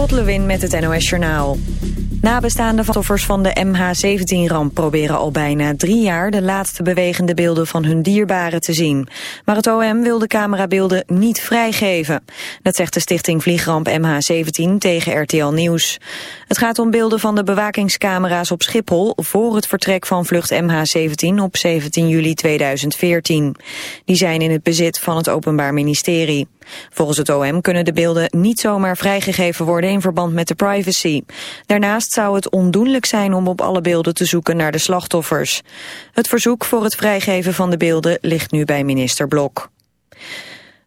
Lot Lewin met het NOS Journaal. Nabestaande slachtoffers van de MH17-ramp proberen al bijna drie jaar de laatste bewegende beelden van hun dierbaren te zien. Maar het OM wil de camerabeelden niet vrijgeven. Dat zegt de stichting Vliegramp MH17 tegen RTL Nieuws. Het gaat om beelden van de bewakingscamera's op Schiphol voor het vertrek van vlucht MH17 op 17 juli 2014. Die zijn in het bezit van het Openbaar Ministerie. Volgens het OM kunnen de beelden niet zomaar vrijgegeven worden in verband met de privacy. Daarnaast zou het ondoenlijk zijn om op alle beelden te zoeken naar de slachtoffers. Het verzoek voor het vrijgeven van de beelden ligt nu bij minister Blok.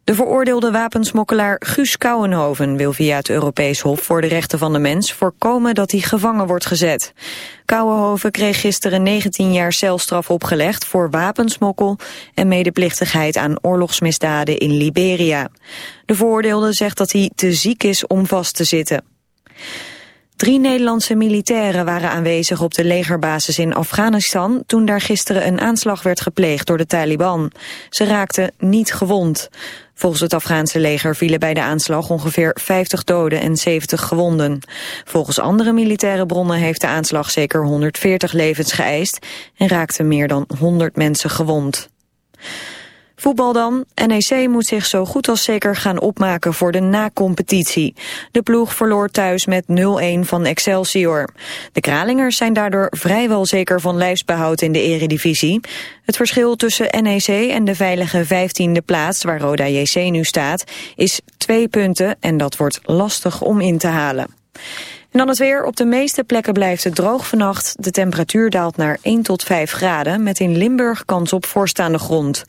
De veroordeelde wapensmokkelaar Guus Kouwenhoven wil via het Europees Hof voor de Rechten van de Mens voorkomen dat hij gevangen wordt gezet. Kouwenhoven kreeg gisteren 19 jaar celstraf opgelegd voor wapensmokkel en medeplichtigheid aan oorlogsmisdaden in Liberia. De veroordeelde zegt dat hij te ziek is om vast te zitten. Drie Nederlandse militairen waren aanwezig op de legerbasis in Afghanistan toen daar gisteren een aanslag werd gepleegd door de Taliban. Ze raakten niet gewond. Volgens het Afghaanse leger vielen bij de aanslag ongeveer 50 doden en 70 gewonden. Volgens andere militaire bronnen heeft de aanslag zeker 140 levens geëist en raakten meer dan 100 mensen gewond. Voetbal dan. NEC moet zich zo goed als zeker gaan opmaken voor de na-competitie. De ploeg verloor thuis met 0-1 van Excelsior. De Kralingers zijn daardoor vrijwel zeker van lijfsbehoud in de eredivisie. Het verschil tussen NEC en de veilige 15e plaats, waar Roda JC nu staat, is twee punten en dat wordt lastig om in te halen. En dan het weer. Op de meeste plekken blijft het droog vannacht. De temperatuur daalt naar 1 tot 5 graden, met in Limburg kans op voorstaande grond.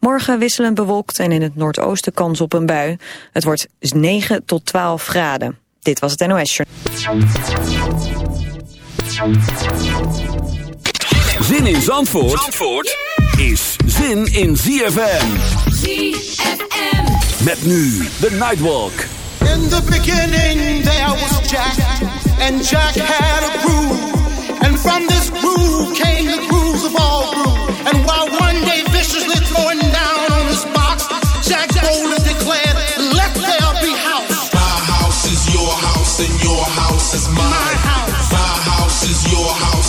Morgen wisselend bewolkt en in het noordoosten kans op een bui. Het wordt 9 tot 12 graden. Dit was het NOS Show. Zin in Zandvoort, Zandvoort is zin in ZFM. ZFM. Met nu de Nightwalk. In the beginning there was Jack, and Jack had a groove. And from this groove came the grooves of all grooves. And while one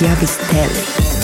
Chiavistelli.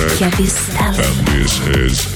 track. That this is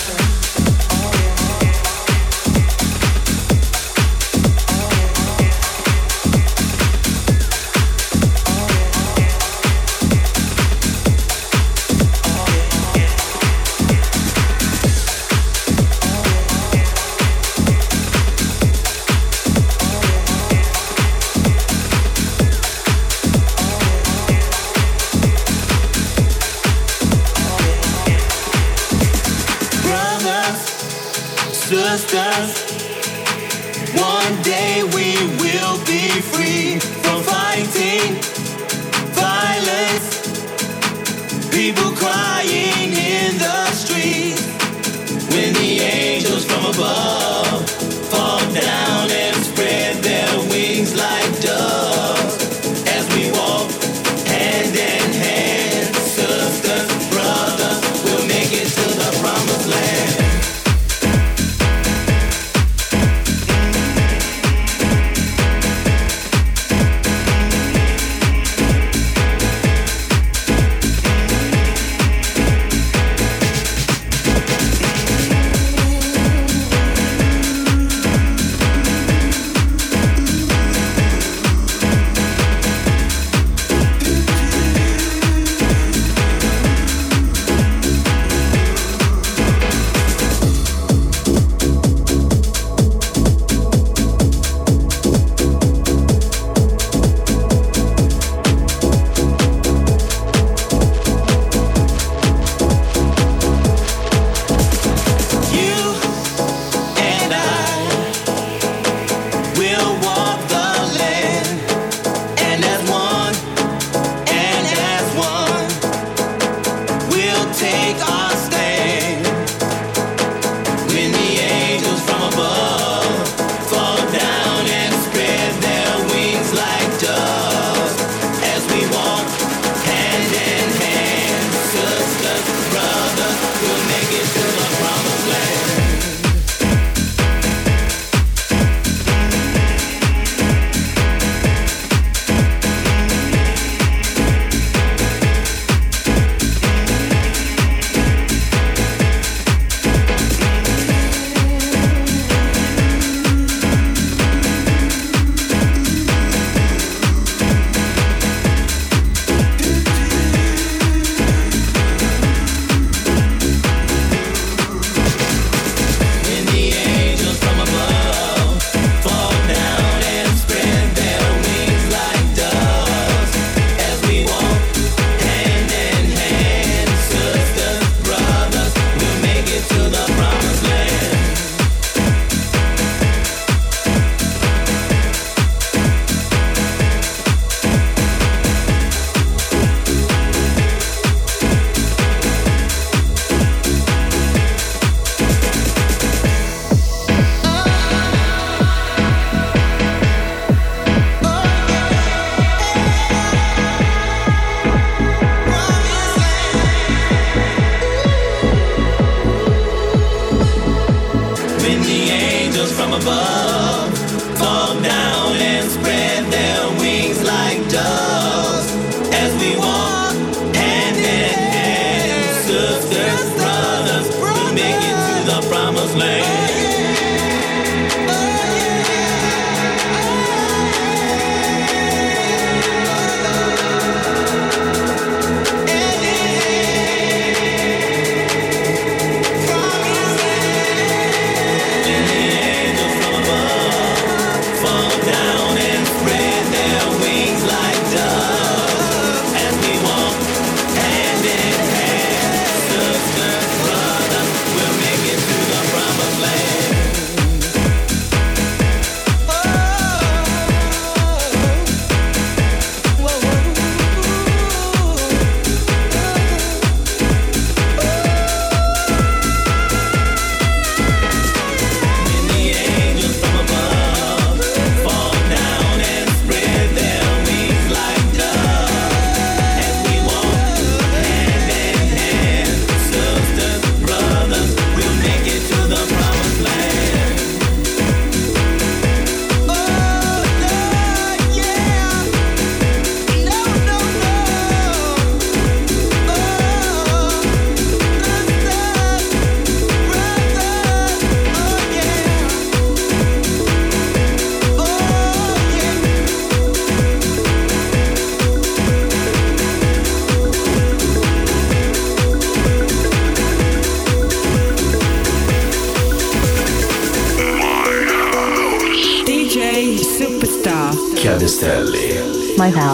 down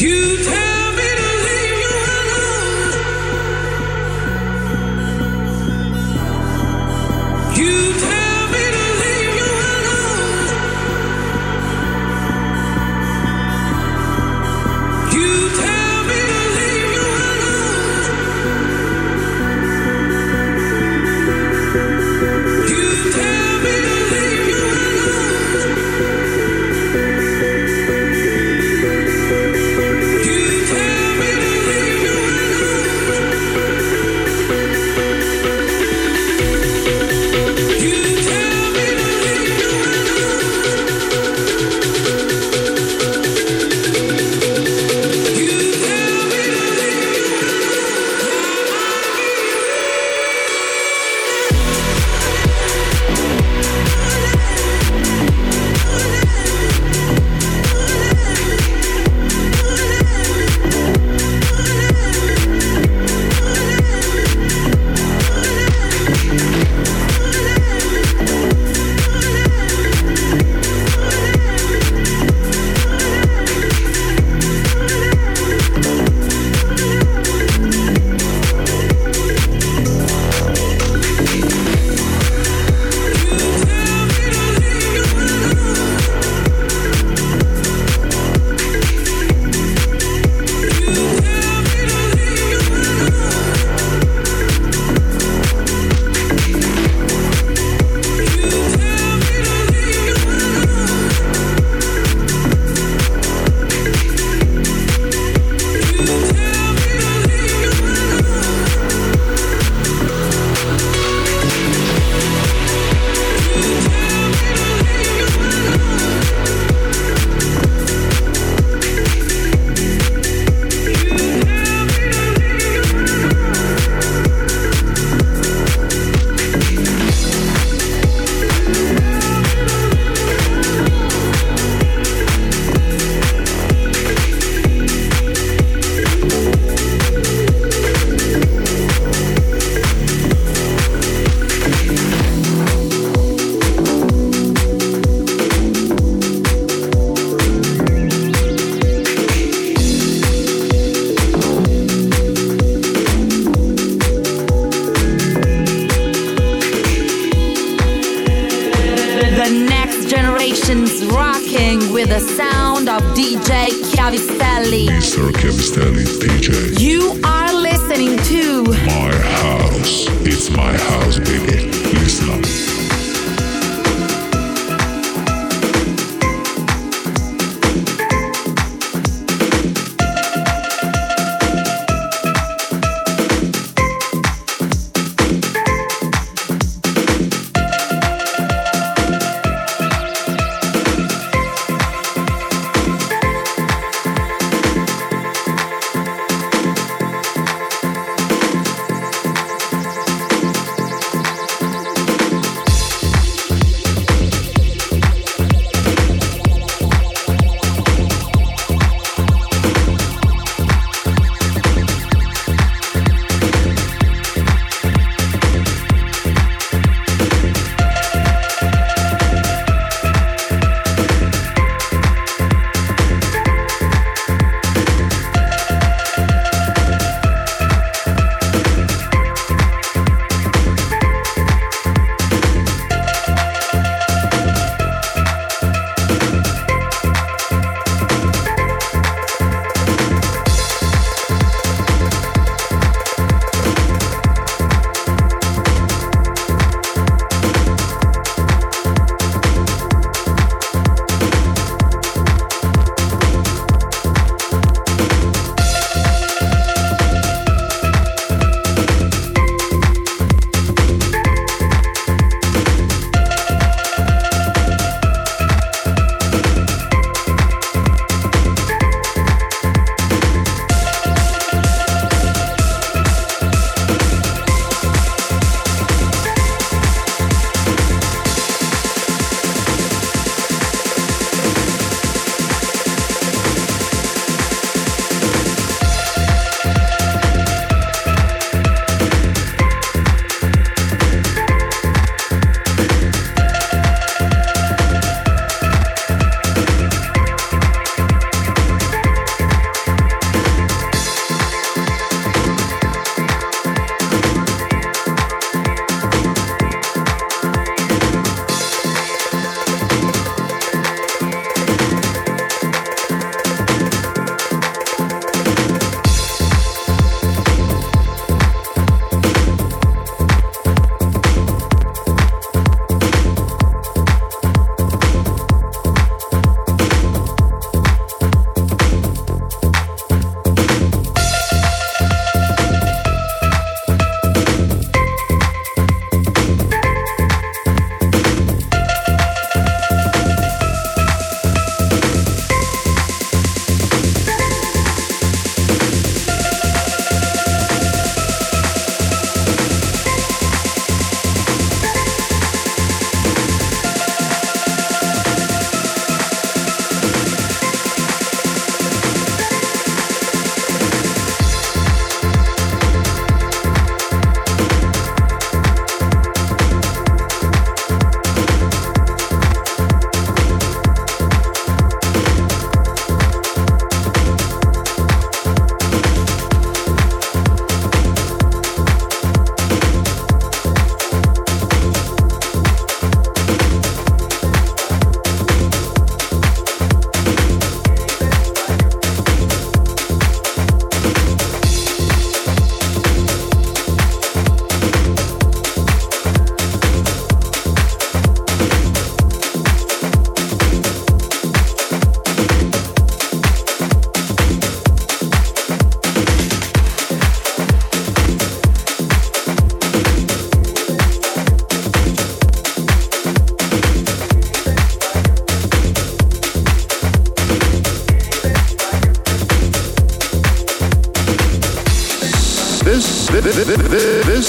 You tell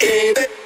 Baby.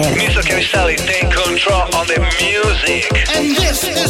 Chiavistelli. Mr. Cavistelli, take control on the music. And this is